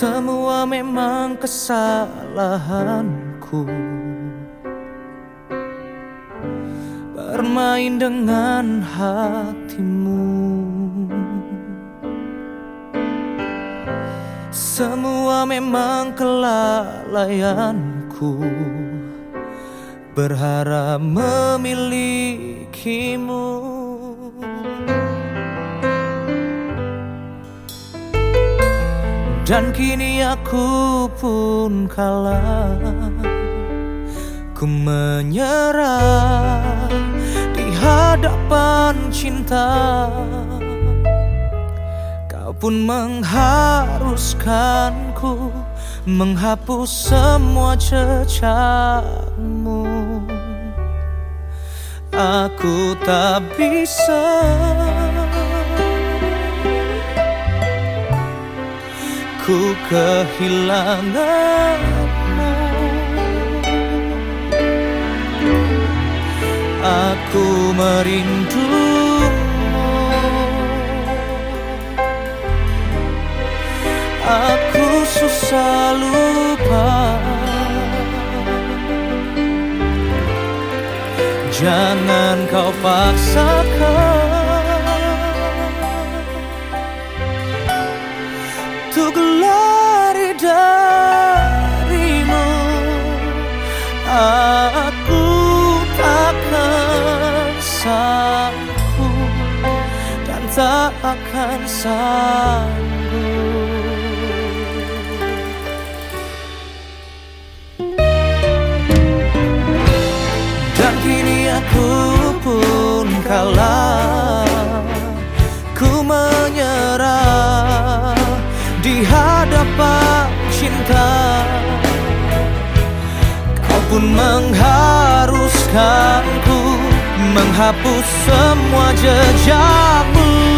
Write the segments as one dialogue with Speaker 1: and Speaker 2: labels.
Speaker 1: Semua memang kesalahanku. Bermain dengan hatimu. Semua memang kelalaianku. Berharap memilikimu Dan kini aku pun kalah. Ku menyerah di hadapan cinta. Kau pun mengharuskanku Menghapus semua jejakmu Aku tak bisa ku kehilanganmu Aku merindumu Aku susah lupa Jangan kau paksakan Untuk tak akan sanggup. Dan kini aku pun kalah Ku menyerah di hadapan cinta. Kau pun mengharuskanku Menghapus semua jejakmu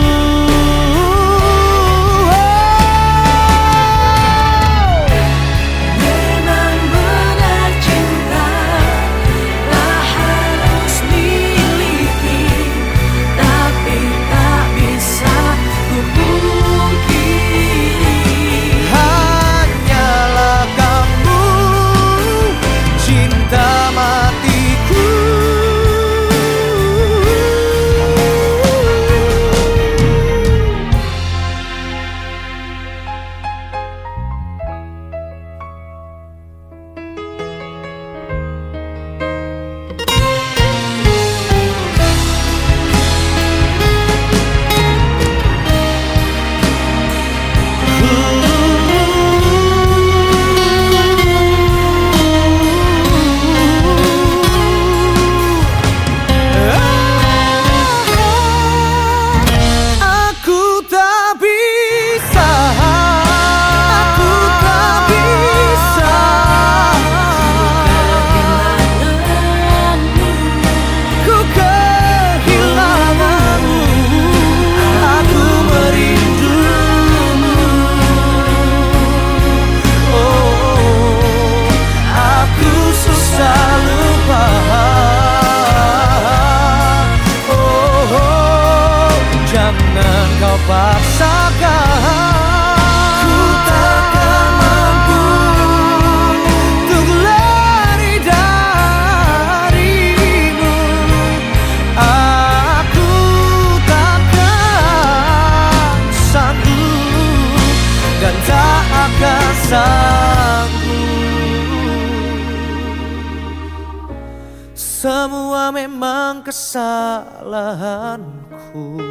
Speaker 1: Semua memang kesalahanku.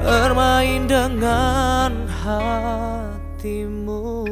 Speaker 1: Bermain dengan hatimu